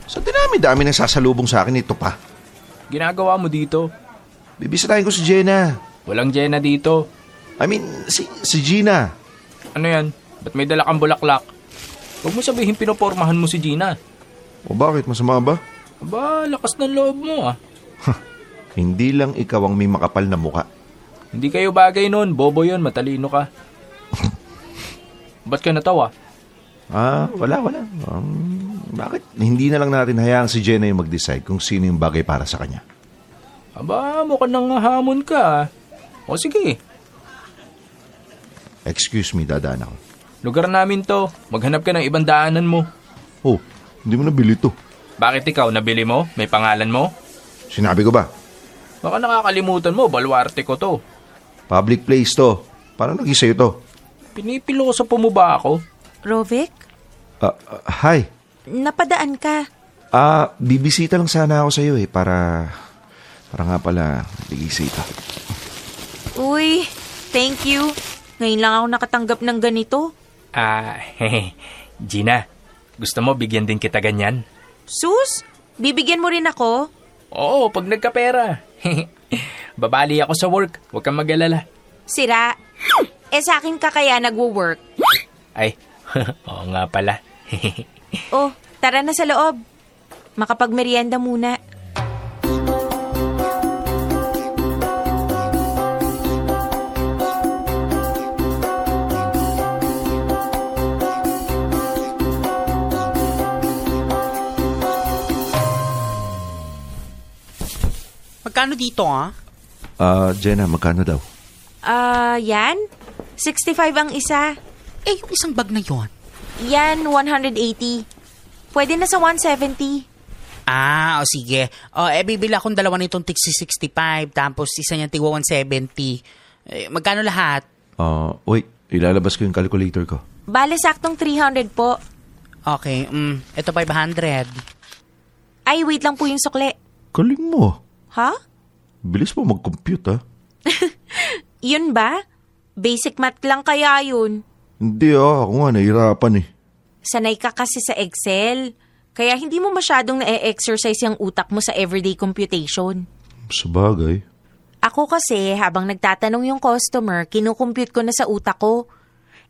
Sa dinami-dami na sasalubong sa akin ito pa. Ginagawa mo dito. Bibisitahin ko si Jenna. Walang Jenna dito. I mean, si, si Gina. Ano yan? Ba't may dala kang bulaklak? Huwag mo sabihin pinopormahan mo si Gina. O bakit? Masama ba? Aba, lakas ng loob mo ah. Hindi lang ikaw ang may makapal na muka. Hindi kayo bagay nun. Bobo yun, matalino ka. Ba't ka natawa? Ah, wala, wala. Um, bakit? Hindi na lang natin hayaan si Jenna yung mag-decide kung sino yung bagay para sa kanya. Aba, mukhang nang hamon ka ah. O sige, Excuse me, dadaan ako. lugar namin to. Maghanap ka ng ibang daanan mo. Oh, hindi mo nabili to. Bakit ikaw, nabili mo? May pangalan mo? Sinabi ko ba? Baka nakakalimutan mo, baluarte ko to. Public place to. Paano naging sa'yo to? Pinipiloso mo ba ako? Rovic, Ah, ah, hi. napadaan ka. Ah, bibisita lang sana ako sa'yo eh, para... Para nga pala, bibisita. Uy, thank you. Ngayon lang ako nakatanggap ng ganito. Ah, hehe. Gina, gusto mo bigyan din kita ganyan? Sus, bibigyan mo rin ako? Oo, pag nagkapera. Babali ako sa work, huwag kang mag-alala. Sira. Eh sa akin ka kaya nagwo-work. Ay, oo nga pala. Oh, tara na sa loob. Makapagmerienda muna. Magkano dito ah? Ah, Jenna, magkano daw? Ah, yan? 65 ang isa. Eh, yung isang bag na yon. Yan, 180. Pwede na sa 170. Ah, o sige. O, eh, bibili akong dalawa nitong tiksi 65, tapos isa niyang tigwa 170. Eh, magkano lahat? Ah, wait, ilalabas ko yung calculator ko. Bale, saktong 300 po. Okay, mm, ito 500. Ay, wait lang po yung sukle. Galing mo. Ha? Bilis mo mag-compute, ha? Yun ba? Basic math lang kaya yun. Hindi, ah. Ako nga, nahirapan eh. Sanay ka kasi sa Excel. Kaya hindi mo masyadong na-exercise yung utak mo sa everyday computation. Sabagay. Ako kasi, habang nagtatanong yung customer, kinukompute ko na sa utak ko.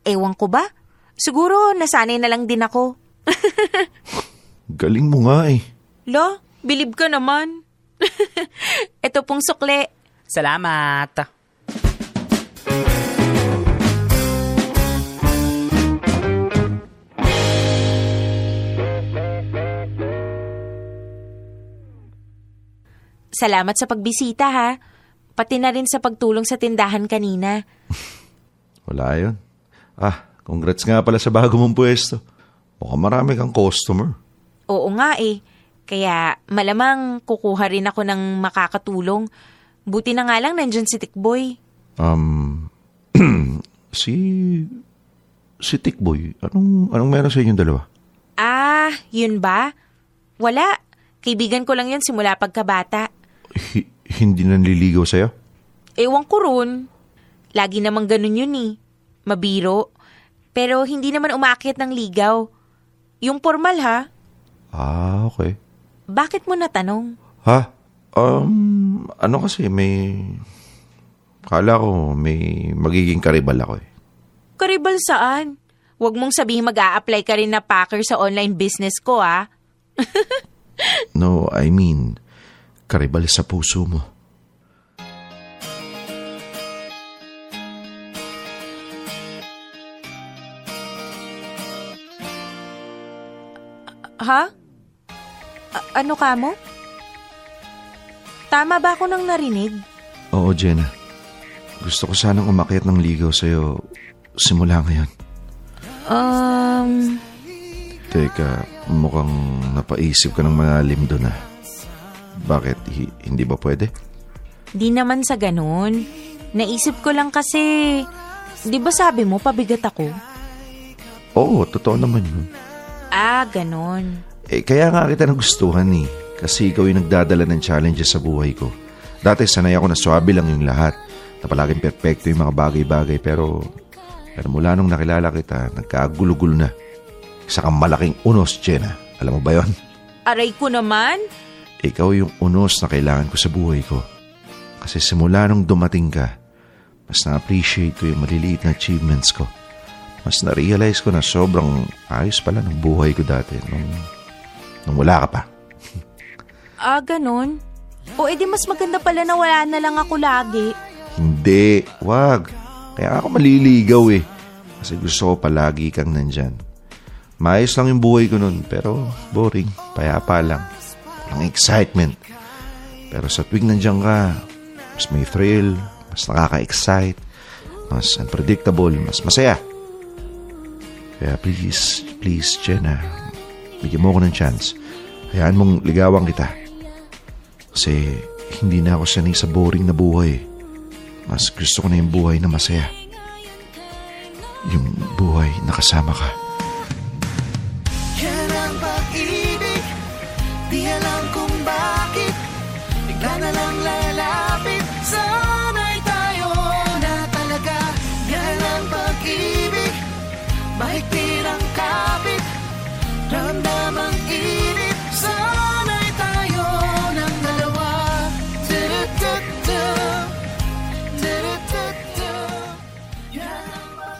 Ewan ko ba? Siguro, nasanay na lang din ako. Galing mo nga eh. Lo, bilib ka naman. Ito pong sukle. Salamat. Salamat sa pagbisita ha. Pati na rin sa pagtulong sa tindahan kanina. Wala yun. Ah, congrats nga pala sa bago mong pwesto. Mukhang marami kang customer. Oo nga eh. Kaya malamang kukuha rin ako ng makakatulong. Buti na nga lang nandyan si Tikboy. Um, si... Si Tikboy, anong, anong meron sa inyong dalawa? Ah, yun ba? Wala. Kaibigan ko lang yun simula pagkabata. Hi- hindi nanliligaw sa'yo? Ewan ko ron. Lagi namang ganun yun eh. Mabiro. Pero hindi naman umakit ng ligaw. Yung formal ha? Ah, okay. Bakit mo natanong? Ha? Um, ano kasi, may... Kala ko may magiging karibal ako eh. Karibal saan? Huwag mong sabihin mag apply ka rin na packer sa online business ko ah. No, I mean, karibal sa puso mo. Ha? A- ano ka mo? Tama ba ako nang narinig? Oo, Jenna. Gusto ko sanang umakyat ng ligaw sa'yo simula ngayon. Um, Teka, mukhang napaisip ka ng malalim doon ah. Bakit? Hi- hindi ba pwede? di naman sa ganun. Naisip ko lang kasi, di ba sabi mo pabigat ako? Oo, totoo naman yun. Ah, ganun. Eh, kaya nga kita nagustuhan eh. Kasi ikaw yung nagdadala ng challenges sa buhay ko. Dati sanay ako na swabe lang yung lahat. Na palaging perfecto yung mga bagay-bagay. Pero, pero mula nung nakilala kita, nagkagulo-gulo na. Isa kang malaking unos, Jenna. Alam mo ba yon? Aray ko naman. Ikaw yung unos na kailangan ko sa buhay ko. Kasi simula nung dumating ka, mas na-appreciate ko yung maliliit na achievements ko. Mas na-realize ko na sobrang ayos pala ng buhay ko dati nung, nung wala ka pa. Ah, ganun. O edi mas maganda pala na wala na lang ako lagi. Hindi, wag. Kaya ako maliligaw eh. Kasi gusto ko palagi kang nandyan. Maayos lang yung buhay ko nun, pero boring, payapa lang. Walang excitement. Pero sa tuwing nandyan ka, mas may thrill, mas nakaka-excite, mas unpredictable, mas masaya. Kaya please, please, Jenna, bigyan mo ako ng chance. Hayaan mong ligawan kita. Kasi hindi na ako sanay sa boring na buhay. Mas gusto ko na yung buhay na masaya. Yung buhay na kasama ka.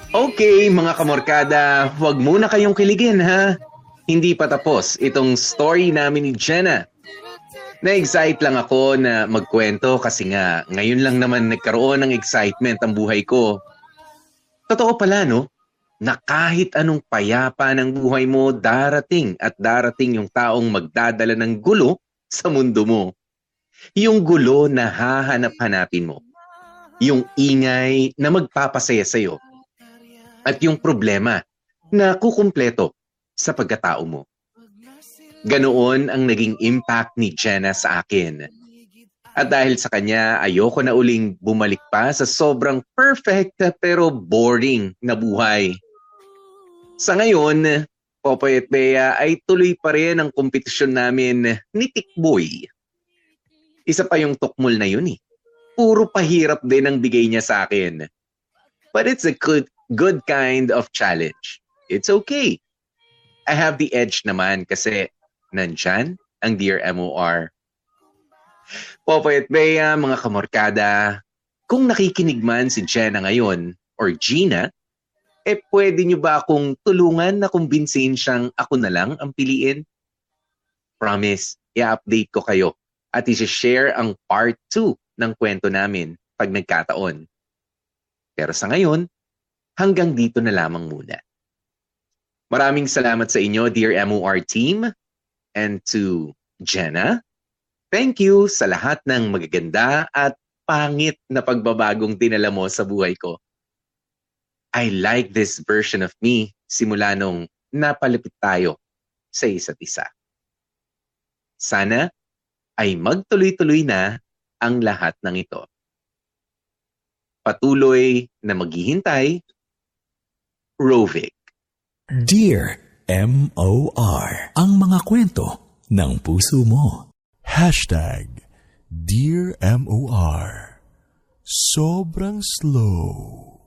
Okay, mga kamorkada, huwag muna kayong kiligin ha. Hindi pa tapos itong story namin ni Jenna. Na-excite lang ako na magkwento kasi nga ngayon lang naman nagkaroon ng excitement ang buhay ko. Totoo pala no, na kahit anong payapa ng buhay mo darating at darating yung taong magdadala ng gulo sa mundo mo. Yung gulo na hahanap-hanapin mo. Yung ingay na magpapasaya sa'yo at yung problema na kukumpleto sa pagkatao mo. Ganoon ang naging impact ni Jenna sa akin. At dahil sa kanya, ayoko na uling bumalik pa sa sobrang perfect pero boring na buhay. Sa ngayon, Popoy at Bea ay tuloy pa rin ang kompetisyon namin ni Tikboy. Isa pa yung tukmol na yun eh. Puro pahirap din ang bigay niya sa akin. But it's a good, good kind of challenge. It's okay. I have the edge naman kasi nandyan ang Dear MOR. Popoy at Bea, mga kamorkada, kung nakikinig man si Jenna ngayon or Gina, eh pwede niyo ba akong tulungan na kumbinsihin siyang ako na lang ang piliin? Promise, i-update ko kayo at i-share ang part 2 ng kwento namin pag nagkataon. Pero sa ngayon, hanggang dito na lamang muna. Maraming salamat sa inyo, dear MOR team, and to Jenna, Thank you sa lahat ng magaganda at pangit na pagbabagong dinala mo sa buhay ko. I like this version of me simula nung napalapit tayo sa isa't isa. Sana ay magtuloy-tuloy na ang lahat ng ito. Patuloy na maghihintay, Rovic. Dear M.O.R. Ang mga kwento ng puso mo. Hashtag Dear M.O.R. Sobrang slow.